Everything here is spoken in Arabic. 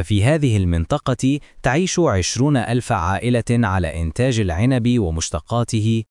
ففي هذه المنطقة تعيش عشرون ألف عائلة على إنتاج العنب ومشتقاته